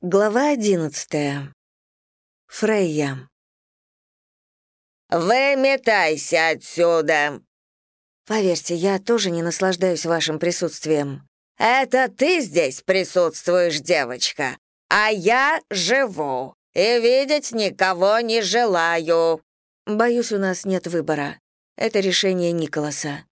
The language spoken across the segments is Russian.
Глава одиннадцатая. Фрейя. «Выметайся отсюда!» «Поверьте, я тоже не наслаждаюсь вашим присутствием». «Это ты здесь присутствуешь, девочка, а я живу и видеть никого не желаю». «Боюсь, у нас нет выбора. Это решение Николаса».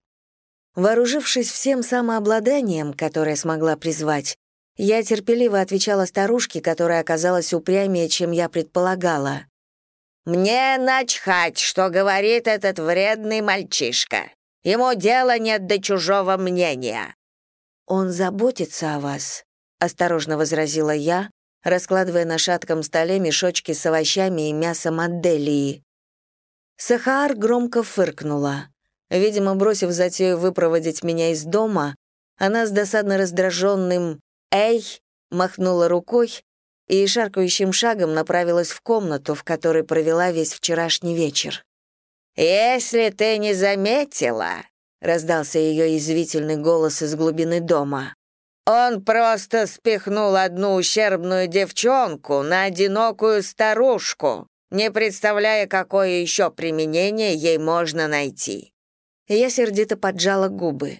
Вооружившись всем самообладанием, которое смогла призвать, я терпеливо отвечала старушке, которая оказалась упрямее, чем я предполагала. «Мне начхать, что говорит этот вредный мальчишка. Ему дела нет до чужого мнения». «Он заботится о вас», — осторожно возразила я, раскладывая на шатком столе мешочки с овощами и мясом от Делии. Сахар громко фыркнула. Видимо, бросив затею выпроводить меня из дома, она с досадно раздраженным «Эй!» махнула рукой и шаркающим шагом направилась в комнату, в которой провела весь вчерашний вечер. «Если ты не заметила», — раздался ее извительный голос из глубины дома, «он просто спихнул одну ущербную девчонку на одинокую старушку, не представляя, какое еще применение ей можно найти». Я сердито поджала губы.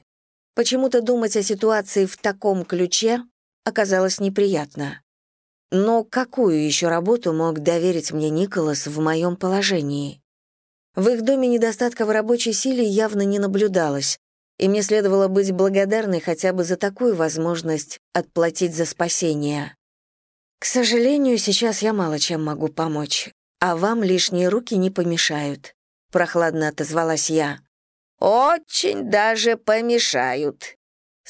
Почему-то думать о ситуации в таком ключе оказалось неприятно. Но какую еще работу мог доверить мне Николас в моем положении? В их доме недостатка в рабочей силе явно не наблюдалось, и мне следовало быть благодарной хотя бы за такую возможность отплатить за спасение. К сожалению, сейчас я мало чем могу помочь, а вам лишние руки не помешают, прохладно отозвалась я. Очень даже помешают,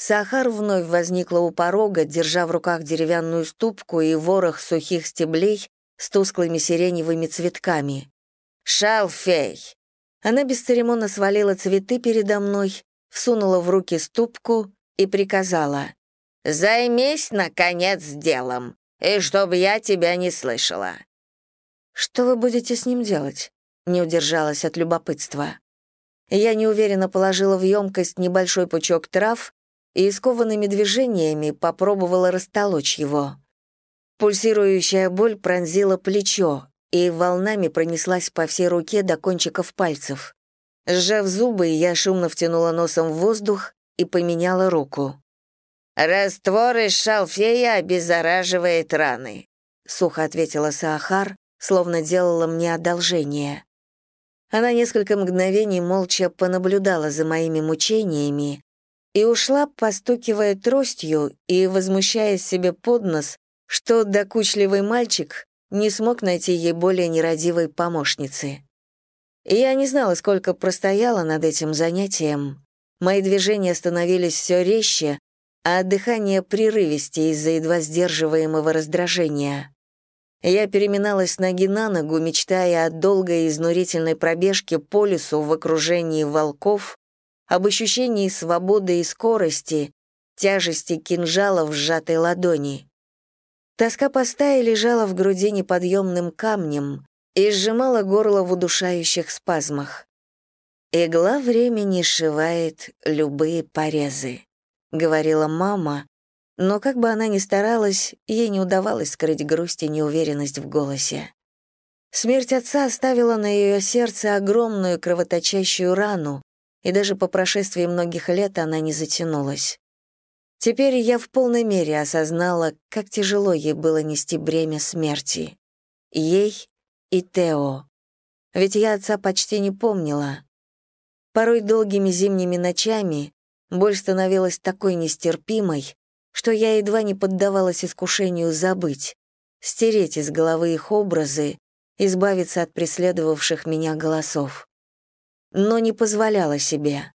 Сахар вновь возникла у порога, держа в руках деревянную ступку и ворох сухих стеблей с тусклыми сиреневыми цветками. «Шалфей!» Она бесцеремонно свалила цветы передо мной, всунула в руки ступку и приказала. «Займись, наконец, делом, и чтобы я тебя не слышала». «Что вы будете с ним делать?» — не удержалась от любопытства. Я неуверенно положила в емкость небольшой пучок трав и скованными движениями попробовала растолочь его. Пульсирующая боль пронзила плечо и волнами пронеслась по всей руке до кончиков пальцев. Сжав зубы, я шумно втянула носом в воздух и поменяла руку. «Раствор из шалфея обеззараживает раны», — сухо ответила Саахар, словно делала мне одолжение. Она несколько мгновений молча понаблюдала за моими мучениями, и ушла, постукивая тростью и возмущаясь себе под нос, что докучливый мальчик не смог найти ей более нерадивой помощницы. Я не знала, сколько простояла над этим занятием. Мои движения становились все резче, а дыхание прерывистее из-за едва сдерживаемого раздражения. Я переминалась с ноги на ногу, мечтая о долгой изнурительной пробежке по лесу в окружении волков, об ощущении свободы и скорости, тяжести кинжала в сжатой ладони. Тоска по стае лежала в груди неподъемным камнем и сжимала горло в удушающих спазмах. «Игла времени сшивает любые порезы», — говорила мама, но как бы она ни старалась, ей не удавалось скрыть грусть и неуверенность в голосе. Смерть отца оставила на ее сердце огромную кровоточащую рану, и даже по прошествии многих лет она не затянулась. Теперь я в полной мере осознала, как тяжело ей было нести бремя смерти. Ей и Тео. Ведь я отца почти не помнила. Порой долгими зимними ночами боль становилась такой нестерпимой, что я едва не поддавалась искушению забыть, стереть из головы их образы, избавиться от преследовавших меня голосов но не позволяла себе.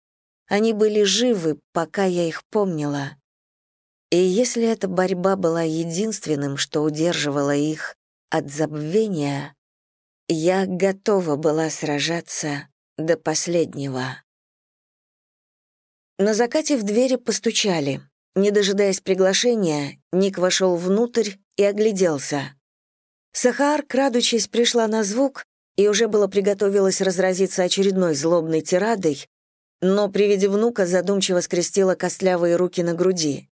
Они были живы, пока я их помнила. И если эта борьба была единственным, что удерживало их от забвения, я готова была сражаться до последнего. На закате в двери постучали. Не дожидаясь приглашения, Ник вошел внутрь и огляделся. Сахар, крадучись, пришла на звук и уже было приготовилась разразиться очередной злобной тирадой, но при виде внука задумчиво скрестила костлявые руки на груди.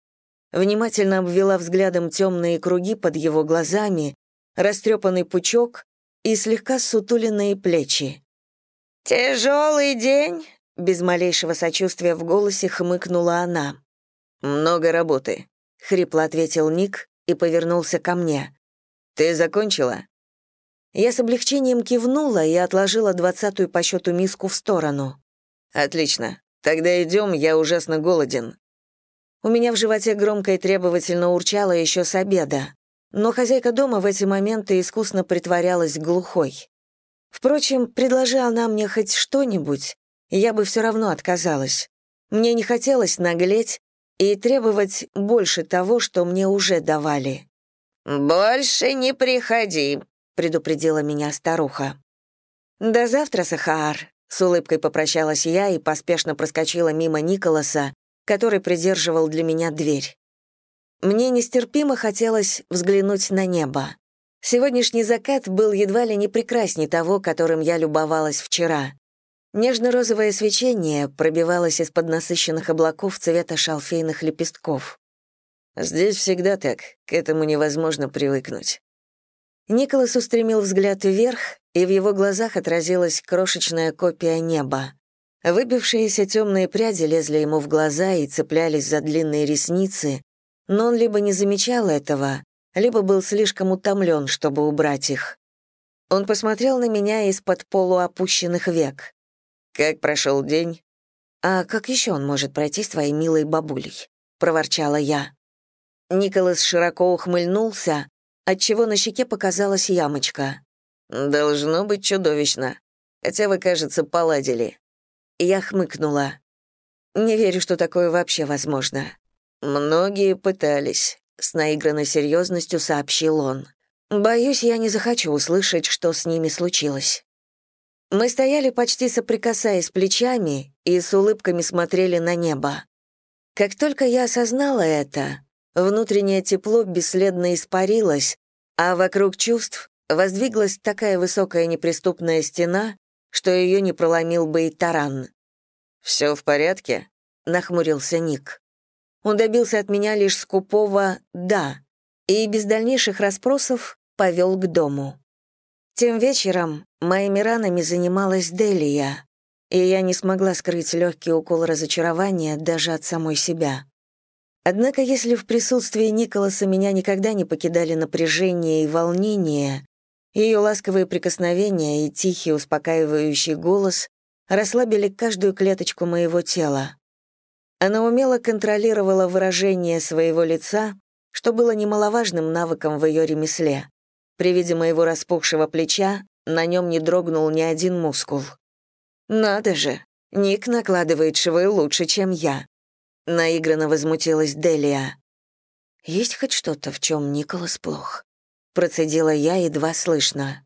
внимательно обвела взглядом темные круги под его глазами, растрепанный пучок и слегка сутуленные плечи. «Тяжелый день?» — без малейшего сочувствия в голосе хмыкнула она. «Много работы», — хрипло ответил Ник и повернулся ко мне. «Ты закончила?» Я с облегчением кивнула и отложила двадцатую по счету миску в сторону. «Отлично. Тогда идем, я ужасно голоден». У меня в животе громко и требовательно урчало еще с обеда, но хозяйка дома в эти моменты искусно притворялась глухой. Впрочем, предложи она мне хоть что-нибудь, я бы все равно отказалась. Мне не хотелось наглеть и требовать больше того, что мне уже давали. «Больше не приходи», — предупредила меня старуха. «До завтра, Сахар», — с улыбкой попрощалась я и поспешно проскочила мимо Николаса, который придерживал для меня дверь. Мне нестерпимо хотелось взглянуть на небо. Сегодняшний закат был едва ли не прекрасней того, которым я любовалась вчера. Нежно-розовое свечение пробивалось из-под насыщенных облаков цвета шалфейных лепестков. «Здесь всегда так, к этому невозможно привыкнуть». Николас устремил взгляд вверх, и в его глазах отразилась крошечная копия неба. Выбившиеся темные пряди лезли ему в глаза и цеплялись за длинные ресницы, но он либо не замечал этого, либо был слишком утомлен, чтобы убрать их. Он посмотрел на меня из-под полуопущенных век. «Как прошел день?» «А как еще он может пройти с твоей милой бабулей?» — проворчала я. Николас широко ухмыльнулся, отчего на щеке показалась ямочка. «Должно быть чудовищно. Хотя вы, кажется, поладили». Я хмыкнула. «Не верю, что такое вообще возможно». «Многие пытались», с наигранной серьезностью сообщил он. «Боюсь, я не захочу услышать, что с ними случилось». Мы стояли почти соприкасаясь плечами и с улыбками смотрели на небо. Как только я осознала это, внутреннее тепло бесследно испарилось, а вокруг чувств воздвиглась такая высокая неприступная стена, что ее не проломил бы и таран. «Все в порядке?» — нахмурился Ник. Он добился от меня лишь скупого «да» и без дальнейших расспросов повел к дому. Тем вечером моими ранами занималась Делия, и я не смогла скрыть легкий укол разочарования даже от самой себя. Однако если в присутствии Николаса меня никогда не покидали напряжение и волнение, ее ласковые прикосновения и тихий успокаивающий голос расслабили каждую клеточку моего тела. Она умело контролировала выражение своего лица, что было немаловажным навыком в ее ремесле. При виде моего распухшего плеча на нем не дрогнул ни один мускул. «Надо же, Ник накладывает швы лучше, чем я», — наигранно возмутилась Делия. «Есть хоть что-то, в чем Николас плох?» — процедила я едва слышно.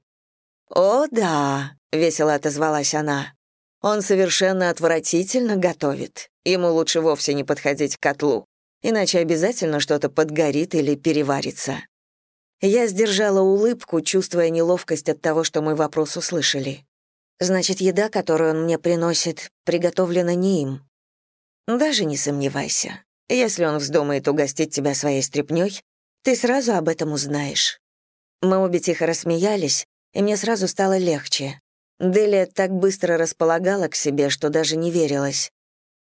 «О, да», — весело отозвалась она. «Он совершенно отвратительно готовит. Ему лучше вовсе не подходить к котлу, иначе обязательно что-то подгорит или переварится. Я сдержала улыбку, чувствуя неловкость от того, что мой вопрос услышали. Значит, еда, которую он мне приносит, приготовлена не им. Даже не сомневайся. Если он вздумает угостить тебя своей стряпнёй, ты сразу об этом узнаешь. Мы обе тихо рассмеялись, и мне сразу стало легче. Делия так быстро располагала к себе, что даже не верилась.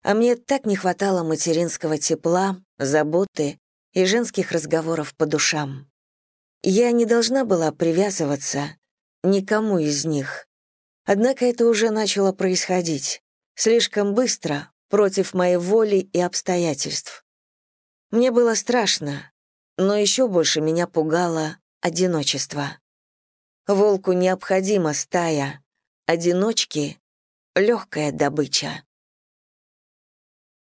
А мне так не хватало материнского тепла, заботы и женских разговоров по душам. Я не должна была привязываться никому из них. Однако это уже начало происходить. Слишком быстро, против моей воли и обстоятельств. Мне было страшно, но еще больше меня пугало одиночество. Волку необходима стая, одиночки — легкая добыча.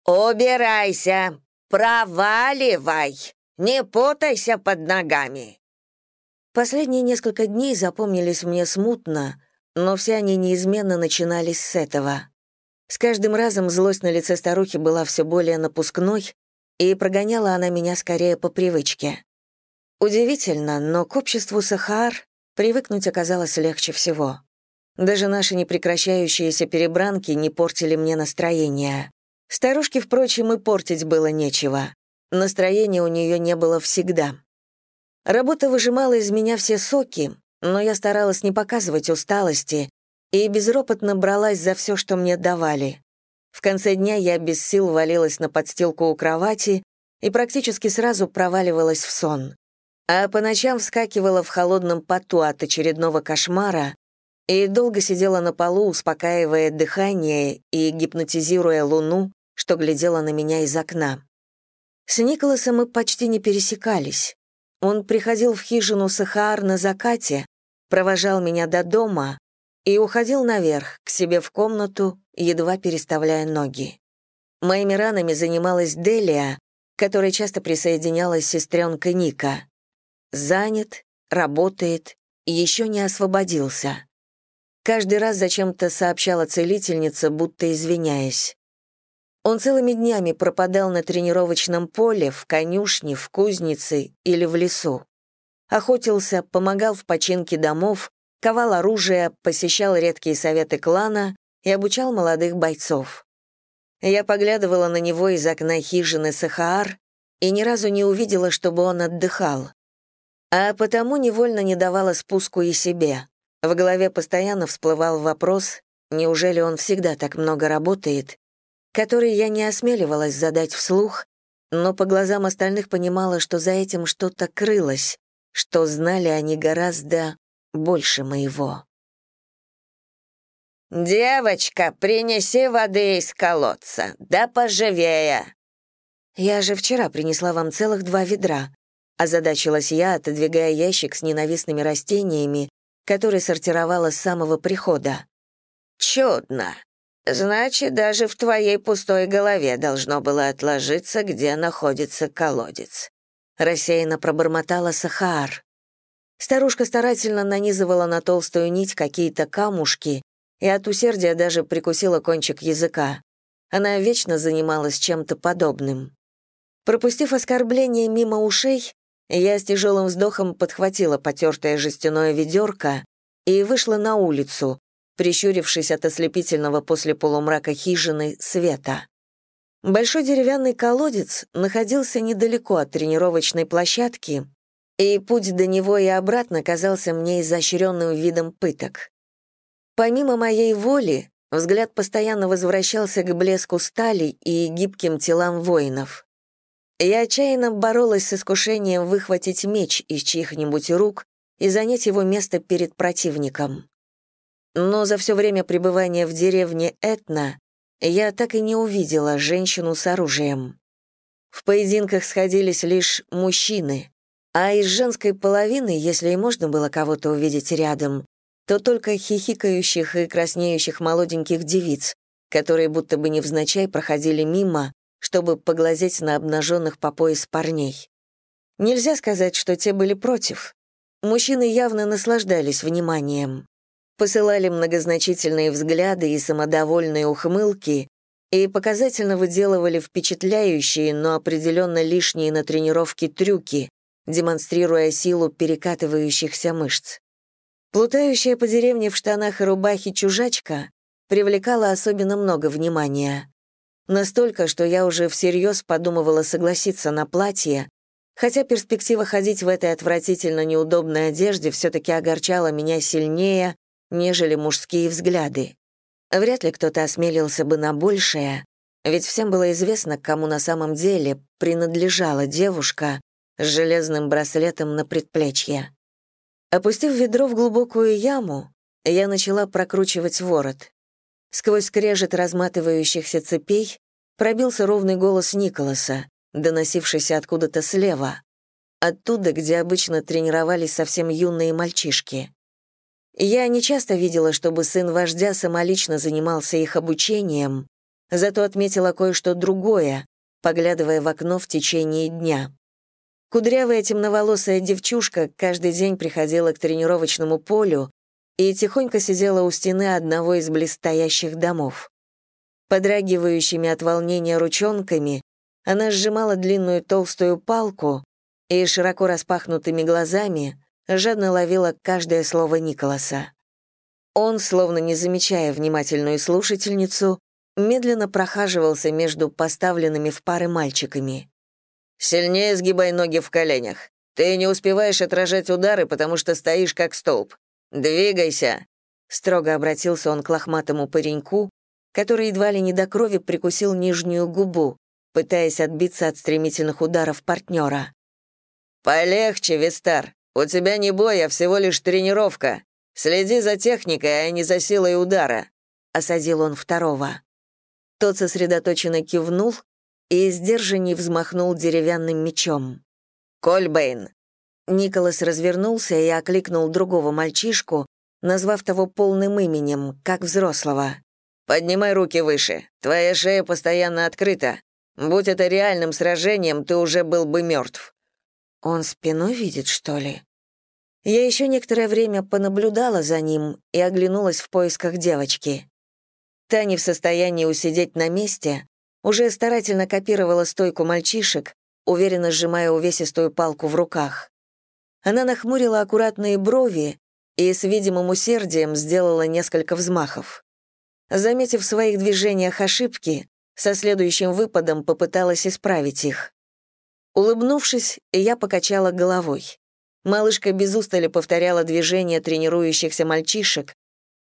«Убирайся! Проваливай! Не путайся под ногами!» Последние несколько дней запомнились мне смутно, но все они неизменно начинались с этого. С каждым разом злость на лице старухи была все более напускной, и прогоняла она меня скорее по привычке. Удивительно, но к обществу Сахар привыкнуть оказалось легче всего. Даже наши непрекращающиеся перебранки не портили мне настроение. Старушке, впрочем, и портить было нечего. Настроения у нее не было всегда. Работа выжимала из меня все соки, но я старалась не показывать усталости и безропотно бралась за все, что мне давали. В конце дня я без сил валилась на подстилку у кровати и практически сразу проваливалась в сон. А по ночам вскакивала в холодном поту от очередного кошмара и долго сидела на полу, успокаивая дыхание и гипнотизируя луну, что глядела на меня из окна. С Николасом мы почти не пересекались. Он приходил в хижину Сахаар на закате, провожал меня до дома и уходил наверх, к себе в комнату, едва переставляя ноги. Моими ранами занималась Делия, которая часто присоединялась сестренка Ника. Занят, работает, еще не освободился. Каждый раз зачем-то сообщала целительница, будто извиняясь. Он целыми днями пропадал на тренировочном поле, в конюшне, в кузнице или в лесу. Охотился, помогал в починке домов, ковал оружие, посещал редкие советы клана и обучал молодых бойцов. Я поглядывала на него из окна хижины Сахаар и ни разу не увидела, чтобы он отдыхал. А потому невольно не давала спуску и себе. В голове постоянно всплывал вопрос, неужели он всегда так много работает, который я не осмеливалась задать вслух, но по глазам остальных понимала, что за этим что-то крылось, что знали они гораздо больше моего. «Девочка, принеси воды из колодца, да поживее!» «Я же вчера принесла вам целых два ведра», озадачилась я, отодвигая ящик с ненавистными растениями, который сортировала с самого прихода. «Чудно. Значит, даже в твоей пустой голове должно было отложиться, где находится колодец. Рассеянно пробормотала Сахар. Старушка старательно нанизывала на толстую нить какие-то камушки и от усердия даже прикусила кончик языка. Она вечно занималась чем-то подобным. Пропустив оскорбление мимо ушей, я с тяжелым вздохом подхватила потертое жестяное ведерко и вышла на улицу, прищурившись от ослепительного после полумрака хижины света. Большой деревянный колодец находился недалеко от тренировочной площадки, и путь до него и обратно казался мне изощренным видом пыток. Помимо моей воли, взгляд постоянно возвращался к блеску стали и гибким телам воинов. Я отчаянно боролась с искушением выхватить меч из чьих-нибудь рук и занять его место перед противником но за все время пребывания в деревне Этна я так и не увидела женщину с оружием. В поединках сходились лишь мужчины, а из женской половины, если и можно было кого-то увидеть рядом, то только хихикающих и краснеющих молоденьких девиц, которые будто бы невзначай проходили мимо, чтобы поглазеть на обнаженных по пояс парней. Нельзя сказать, что те были против. Мужчины явно наслаждались вниманием посылали многозначительные взгляды и самодовольные ухмылки и показательно выделывали впечатляющие, но определенно лишние на тренировке трюки, демонстрируя силу перекатывающихся мышц. Плутающая по деревне в штанах и рубахе чужачка привлекала особенно много внимания. Настолько, что я уже всерьез подумывала согласиться на платье, хотя перспектива ходить в этой отвратительно неудобной одежде все-таки огорчала меня сильнее, нежели мужские взгляды. Вряд ли кто-то осмелился бы на большее, ведь всем было известно, кому на самом деле принадлежала девушка с железным браслетом на предплечье. Опустив ведро в глубокую яму, я начала прокручивать ворот. Сквозь скрежет разматывающихся цепей пробился ровный голос Николаса, доносившийся откуда-то слева, оттуда, где обычно тренировались совсем юные мальчишки. Я не часто видела, чтобы сын вождя самолично занимался их обучением, зато отметила кое-что другое, поглядывая в окно в течение дня. Кудрявая темноволосая девчушка каждый день приходила к тренировочному полю и тихонько сидела у стены одного из близстоящих домов. Подрагивающими от волнения ручонками она сжимала длинную толстую палку и широко распахнутыми глазами жадно ловила каждое слово Николаса. Он, словно не замечая внимательную слушательницу, медленно прохаживался между поставленными в пары мальчиками. Сильнее сгибай ноги в коленях. Ты не успеваешь отражать удары, потому что стоишь как столб. Двигайся!» Строго обратился он к лохматому пареньку, который едва ли не до крови прикусил нижнюю губу, пытаясь отбиться от стремительных ударов партнера. «Полегче, Вистар. У тебя не бой, а всего лишь тренировка. Следи за техникой, а не за силой удара», — осадил он второго. Тот сосредоточенно кивнул и сдержанней взмахнул деревянным мечом. «Кольбейн!» Николас развернулся и окликнул другого мальчишку, назвав того полным именем, как взрослого. «Поднимай руки выше. Твоя шея постоянно открыта. Будь это реальным сражением, ты уже был бы мертв». «Он спиной видит, что ли?» Я еще некоторое время понаблюдала за ним и оглянулась в поисках девочки. Та не в состоянии усидеть на месте, уже старательно копировала стойку мальчишек, уверенно сжимая увесистую палку в руках. Она нахмурила аккуратные брови и с видимым усердием сделала несколько взмахов. Заметив в своих движениях ошибки, со следующим выпадом попыталась исправить их. Улыбнувшись, я покачала головой. Малышка без устали повторяла движения тренирующихся мальчишек,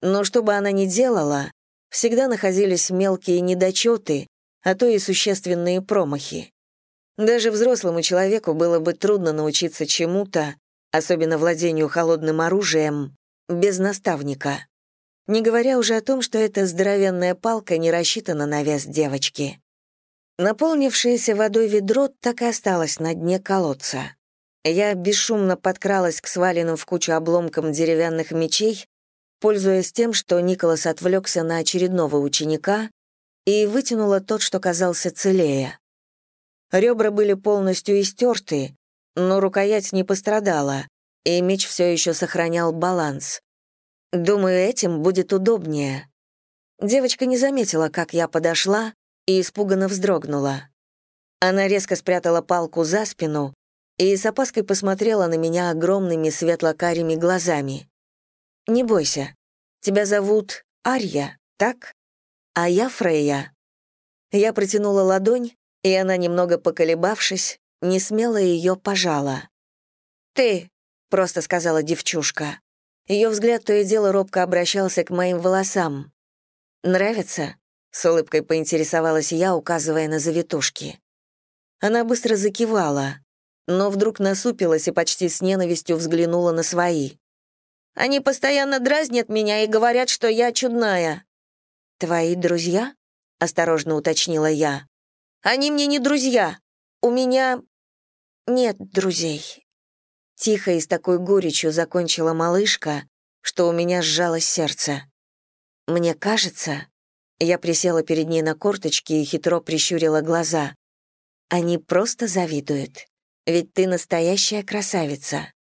но что бы она ни делала, всегда находились мелкие недочеты, а то и существенные промахи. Даже взрослому человеку было бы трудно научиться чему-то, особенно владению холодным оружием, без наставника. Не говоря уже о том, что эта здоровенная палка не рассчитана на вес девочки. Наполнившееся водой ведро так и осталось на дне колодца. Я бесшумно подкралась к сваленным в кучу обломкам деревянных мечей, пользуясь тем, что Николас отвлекся на очередного ученика и вытянула тот, что казался целее. Ребра были полностью истерты, но рукоять не пострадала, и меч все еще сохранял баланс. Думаю, этим будет удобнее. Девочка не заметила, как я подошла, и испуганно вздрогнула. Она резко спрятала палку за спину и с опаской посмотрела на меня огромными светло-карими глазами. «Не бойся. Тебя зовут Арья, так? А я Фрейя». Я протянула ладонь, и она, немного поколебавшись, не смело ее пожала. «Ты», — просто сказала девчушка. Ее взгляд то и дело робко обращался к моим волосам. «Нравится?» — с улыбкой поинтересовалась я, указывая на завитушки. Она быстро закивала, но вдруг насупилась и почти с ненавистью взглянула на свои. «Они постоянно дразнят меня и говорят, что я чудная». «Твои друзья?» — осторожно уточнила я. Они мне не друзья. У меня нет друзей». Тихо и с такой горечью закончила малышка, что у меня сжалось сердце. «Мне кажется...» Я присела перед ней на корточки и хитро прищурила глаза. «Они просто завидуют. Ведь ты настоящая красавица».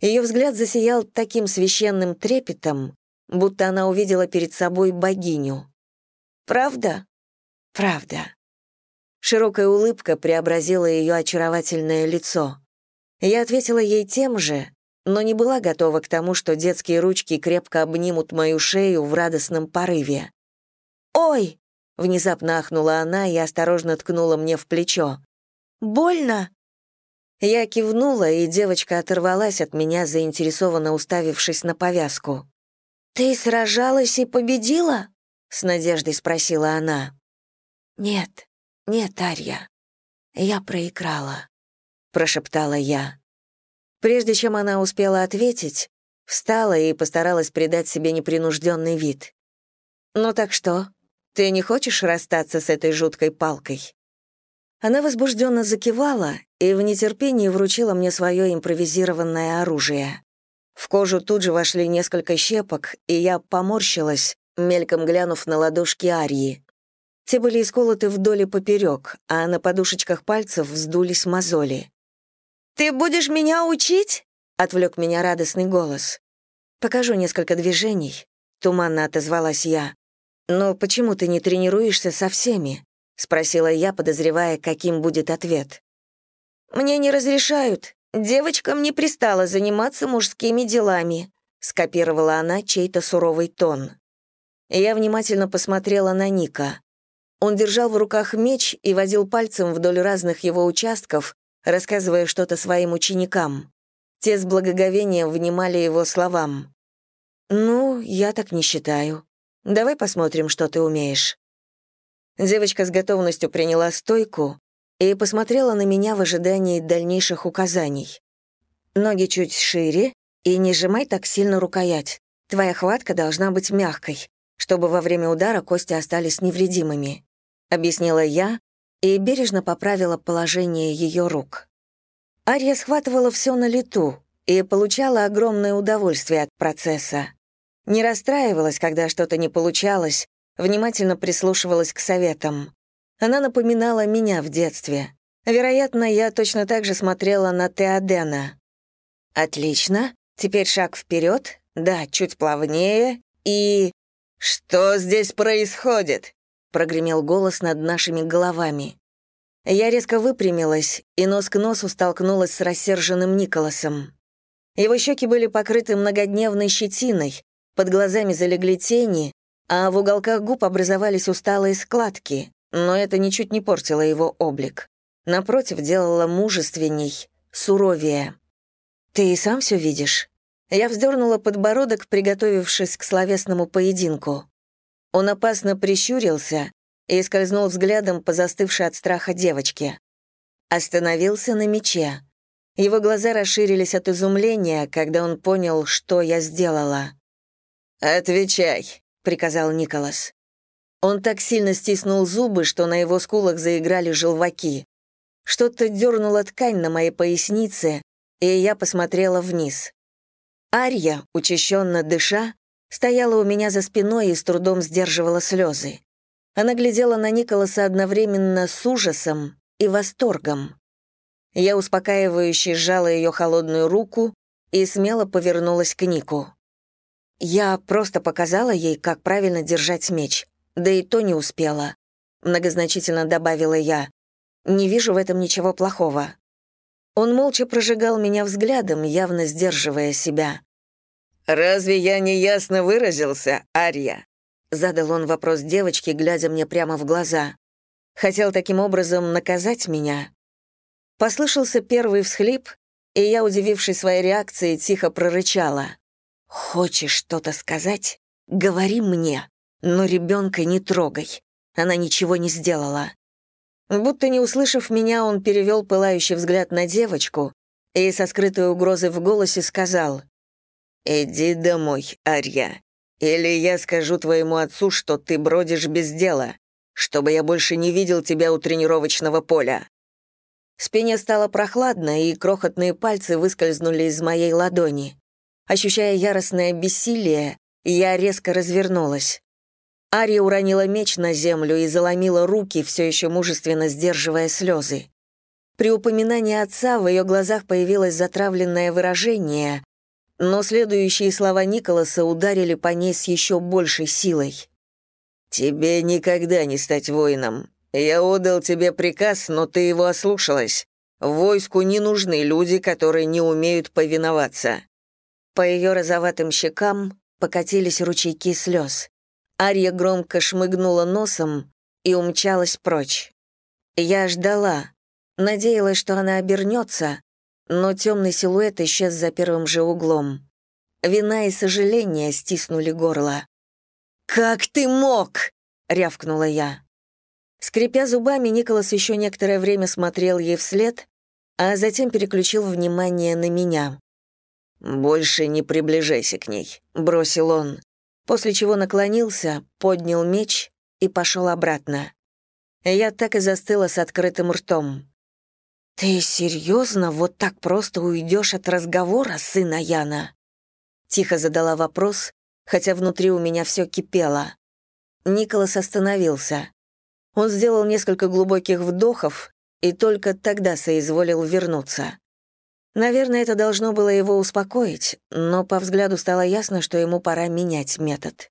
Ее взгляд засиял таким священным трепетом, будто она увидела перед собой богиню. «Правда?» «Правда», Широкая улыбка преобразила ее очаровательное лицо. Я ответила ей тем же, но не была готова к тому, что детские ручки крепко обнимут мою шею в радостном порыве. «Ой!» — внезапно ахнула она и осторожно ткнула мне в плечо. «Больно?» Я кивнула, и девочка оторвалась от меня, заинтересованно уставившись на повязку. «Ты сражалась и победила?» — с надеждой спросила она. «Нет», «Нет, Арья, я проиграла», — прошептала я. Прежде чем она успела ответить, встала и постаралась придать себе непринужденный вид. «Ну так что, ты не хочешь расстаться с этой жуткой палкой?» Она возбужденно закивала и в нетерпении вручила мне свое импровизированное оружие. В кожу тут же вошли несколько щепок, и я поморщилась, мельком глянув на ладошки Арии. Те были исколоты вдоль и поперек, а на подушечках пальцев вздулись мозоли. «Ты будешь меня учить?» — отвлек меня радостный голос. «Покажу несколько движений», — туманно отозвалась я. «Но почему ты не тренируешься со всеми?» — спросила я, подозревая, каким будет ответ. «Мне не разрешают. Девочкам не пристало заниматься мужскими делами», — скопировала она чей-то суровый тон. Я внимательно посмотрела на Ника. Он держал в руках меч и водил пальцем вдоль разных его участков, рассказывая что-то своим ученикам. Те с благоговением внимали его словам. «Ну, я так не считаю. Давай посмотрим, что ты умеешь». Девочка с готовностью приняла стойку и посмотрела на меня в ожидании дальнейших указаний. «Ноги чуть шире и не сжимай так сильно рукоять. Твоя хватка должна быть мягкой, чтобы во время удара кости остались невредимыми», — объяснила я и бережно поправила положение ее рук. Ария схватывала все на лету и получала огромное удовольствие от процесса. Не расстраивалась, когда что-то не получалось, внимательно прислушивалась к советам. Она напоминала меня в детстве. Вероятно, я точно так же смотрела на Теодена. «Отлично. Теперь шаг вперед. Да, чуть плавнее. И...» «Что здесь происходит?» — прогремел голос над нашими головами. Я резко выпрямилась и нос к носу столкнулась с рассерженным Николасом. Его щеки были покрыты многодневной щетиной, под глазами залегли тени, а в уголках губ образовались усталые складки, но это ничуть не портило его облик. Напротив, делало мужественней, суровее. «Ты и сам все видишь?» Я вздернула подбородок, приготовившись к словесному поединку. Он опасно прищурился и скользнул взглядом по застывшей от страха девочке. Остановился на мече. Его глаза расширились от изумления, когда он понял, что я сделала. «Отвечай», — приказал Николас. Он так сильно стиснул зубы, что на его скулах заиграли желваки. Что-то дернуло ткань на моей пояснице, и я посмотрела вниз. Арья, учащенно дыша, стояла у меня за спиной и с трудом сдерживала слезы. Она глядела на Николаса одновременно с ужасом и восторгом. Я успокаивающе сжала ее холодную руку и смело повернулась к Нику. Я просто показала ей, как правильно держать меч, да и то не успела. Многозначительно добавила я. Не вижу в этом ничего плохого. Он молча прожигал меня взглядом, явно сдерживая себя. «Разве я не ясно выразился, Ария?» Задал он вопрос девочке, глядя мне прямо в глаза. Хотел таким образом наказать меня. Послышался первый всхлип, и я, удивившись своей реакцией, тихо прорычала. «Хочешь что-то сказать? Говори мне, но ребенка не трогай. Она ничего не сделала». Будто не услышав меня, он перевел пылающий взгляд на девочку и со скрытой угрозой в голосе сказал «Иди домой, Арья, или я скажу твоему отцу, что ты бродишь без дела, чтобы я больше не видел тебя у тренировочного поля». Спине стало прохладно, и крохотные пальцы выскользнули из моей ладони. Ощущая яростное бессилие, я резко развернулась. Ария уронила меч на землю и заломила руки, все еще мужественно сдерживая слезы. При упоминании отца в ее глазах появилось затравленное выражение, но следующие слова Николаса ударили по ней с еще большей силой. «Тебе никогда не стать воином. Я отдал тебе приказ, но ты его ослушалась. Войску не нужны люди, которые не умеют повиноваться». По ее розоватым щекам покатились ручейки слез. Ария громко шмыгнула носом и умчалась прочь. Я ждала, надеялась, что она обернется, но темный силуэт исчез за первым же углом. Вина и сожаление стиснули горло. «Как ты мог?» — рявкнула я. Скрипя зубами, Николас еще некоторое время смотрел ей вслед, а затем переключил внимание на меня. «Больше не приближайся к ней», — бросил он, после чего наклонился, поднял меч и пошел обратно. Я так и застыла с открытым ртом. «Ты серьезно вот так просто уйдешь от разговора, сына Яна?» Тихо задала вопрос, хотя внутри у меня все кипело. Николас остановился. Он сделал несколько глубоких вдохов и только тогда соизволил вернуться. Наверное, это должно было его успокоить, но по взгляду стало ясно, что ему пора менять метод.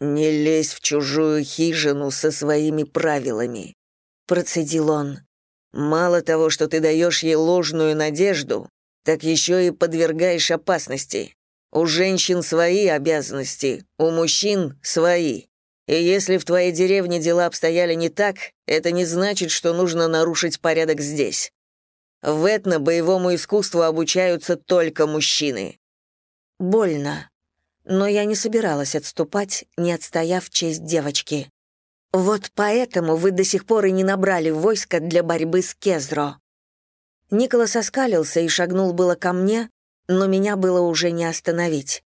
«Не лезь в чужую хижину со своими правилами», — процедил он. Мало того, что ты даешь ей ложную надежду, так еще и подвергаешь опасности. У женщин свои обязанности, у мужчин свои. И если в твоей деревне дела обстояли не так, это не значит, что нужно нарушить порядок здесь. В этно боевому искусству обучаются только мужчины». Больно. Но я не собиралась отступать, не отстояв честь девочки. Вот поэтому вы до сих пор и не набрали войска для борьбы с Кезро. Николас оскалился и шагнул было ко мне, но меня было уже не остановить.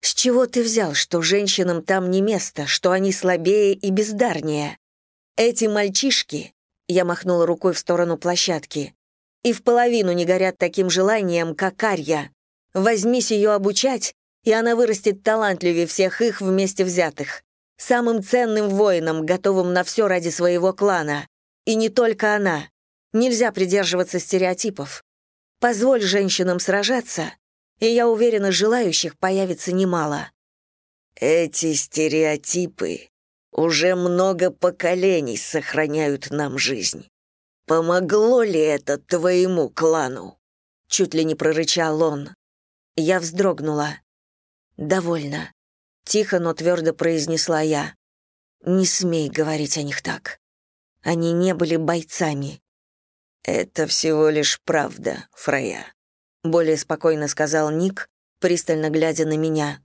С чего ты взял, что женщинам там не место, что они слабее и бездарнее? Эти мальчишки, я махнула рукой в сторону площадки, и в половину не горят таким желанием, как Арья. Возьмись ее обучать, и она вырастет талантливее всех их вместе взятых. Самым ценным воином, готовым на все ради своего клана. И не только она. Нельзя придерживаться стереотипов. Позволь женщинам сражаться, и я уверена, желающих появится немало. Эти стереотипы уже много поколений сохраняют нам жизнь. Помогло ли это твоему клану? Чуть ли не прорычал он. Я вздрогнула. «Довольно», — тихо, но твердо произнесла я. «Не смей говорить о них так. Они не были бойцами. «Это всего лишь правда, Фрея», — более спокойно сказал Ник, пристально глядя на меня.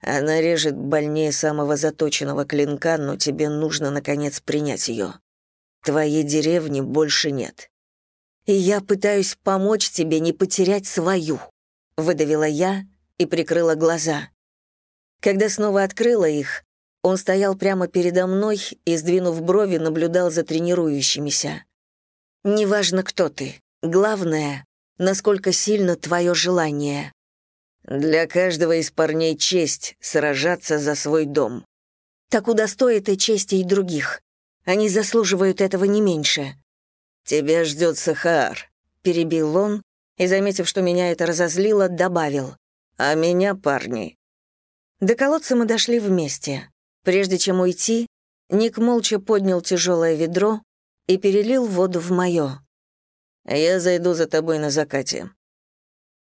«Она режет больнее самого заточенного клинка, но тебе нужно, наконец, принять ее. Твоей деревни больше нет». «И я пытаюсь помочь тебе не потерять свою», — выдавила я и прикрыла глаза. Когда снова открыла их, он стоял прямо передо мной и, сдвинув брови, наблюдал за тренирующимися. Неважно, кто ты. Главное, насколько сильно твое желание. Для каждого из парней честь сражаться за свой дом. Так удостоит и чести и других. Они заслуживают этого не меньше. Тебя ждет Сахар, перебил он и, заметив, что меня это разозлило, добавил. А меня парни. До колодца мы дошли вместе. Прежде чем уйти, Ник молча поднял тяжелое ведро и перелил воду в моё. «Я зайду за тобой на закате.